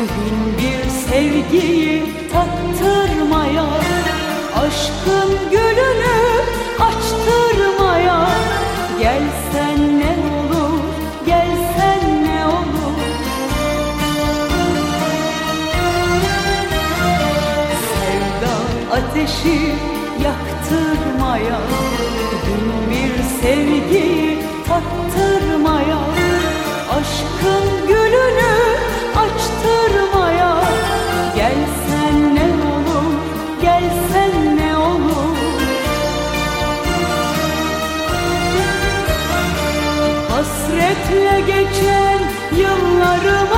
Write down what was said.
Bin bir sevgiyi tattırmaya Aşkın gülünü açtırmaya. Gelsen ne olur, gelsen ne olur? Sevda ateşi yaktırmaya Bin bir sevgi Hasretle geçen yıllarım